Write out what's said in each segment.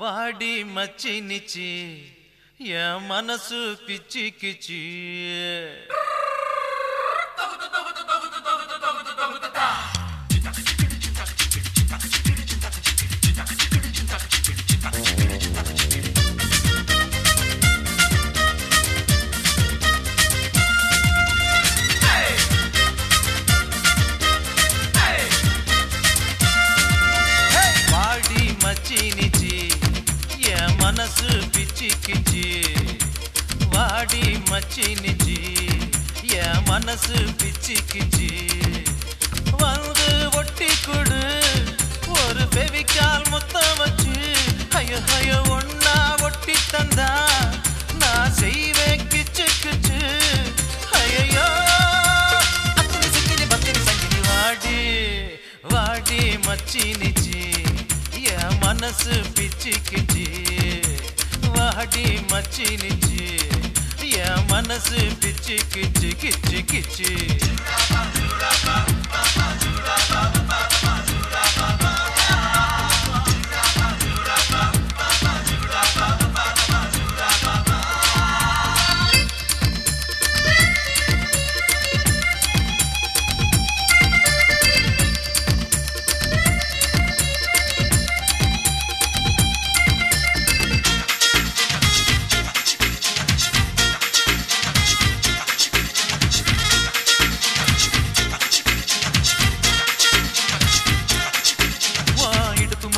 వాడి మచ్చి నిచ్చి ఏ మనసు పిచ్చి ஆடி மச்சி நிஞ்சி என் மனசு பிச்சு கிஞ்சி வந்து ஒட்டி கொடு ஒரு பெவிக்கால் முத்த வச்சு. ஐயோ ஐயோ ஒன்னா ஒட்டி தந்தா நான் செய்வேன் கிச்சு கிச்சு. ஐயோ அத்தனை சிக்கினி பத்தினி சங்கினி வாடி வாடி மச்சி நிச்சி என் மனசு பிச்சு கிச்சு வாடி மச்சி நிச்சி என் மனசு பிச்சி கிச்சி கிச்சி கிச்சி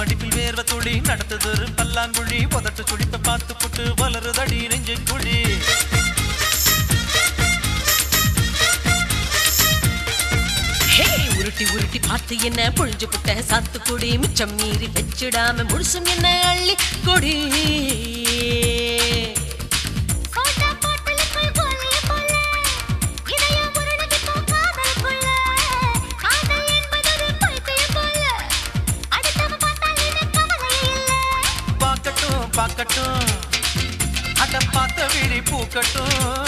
இடுப்பு மடிப்பில் வேர்வ துளி நடத்துதொரு பல்லாங்குழி புதட்டு துடிப்ப பார்த்து புட்டு வளருதடி நெஞ்சின் குழி. உருட்டி உருட்டி பார்த்து என்ன? புழிஞ்சு புட்ட சாத்து கொடி மிச்சம் மீறி வச்சிடாம முழுசும் என்ன அள்ளி கொடி. பார்க்கட்டும் அட பார்த்த விழி பூக்கட்டும்.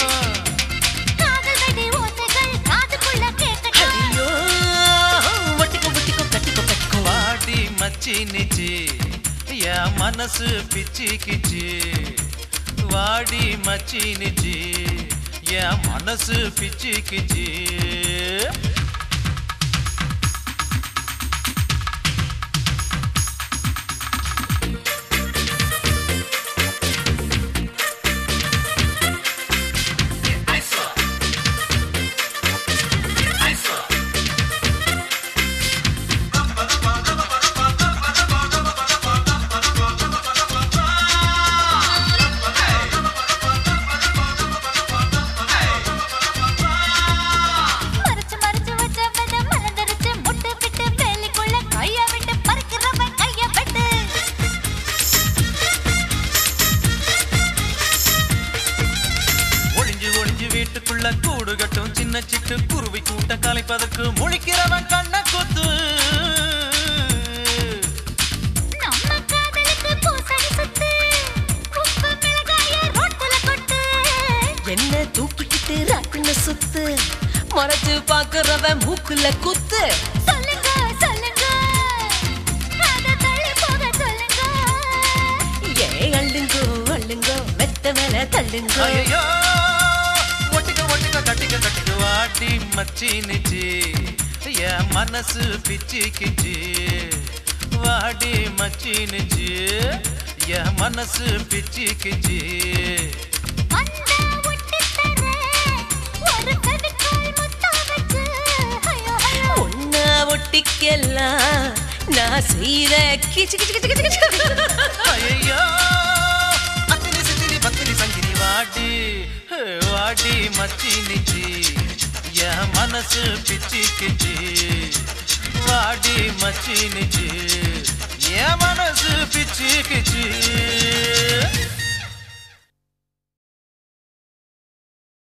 காதல் வெடி ஓசைகள் காதுக்குள்ள கேட்கட்டும். ஐயோ ஒட்டிக்கோ ஒட்டிக்கோ கட்டிக்கோ கட்டிக்கோ வாடி மச்சி நிச்சி என் மனசு பிச்சி கிச்சி வாடி மச்சி நிச்சி என் மனசு பிச்சி கிச்சி வீட்டுக்குள்ள கூடு கட்டும் சின்ன சிட்டு குருவி கூட்ட கலைப்பதற்கு முழிக்கிறவன் கண்ண குத்து. என்ன தூக்கிக்கிட்டு ராக்குன்னு சுத்து? மறைச்சு பாக்குறவன் மூக்குல குத்து. சொல்லுங்க சொல்லுங்க. ஏ அள்ளுங்கோ அள்ளுங்கோ மெத்த மேல தள்ளுங்கோ. கட்டிக்க கட்டிக்க வாட்டி மச்சி நிச்சி என் மனசு பிச்சி கிச்சி வாடி மச்சி நிச்சி என் மனசு பிச்சி கிச்சி வந்த ஒட்டி தர ஒரு கவிக்கோள் முத்தம் வச்சு. ஐயோ ஐயோ. ஒன்னா ஒட்டிக்கலாம் நான் செய்யற கிச்சு கிச்சு கிச்சு கிச்சு ஐயோ ஹே, வாடி மச்சினிச்சி என் மனசு பிச்சி வாடி மச்சினிச்சி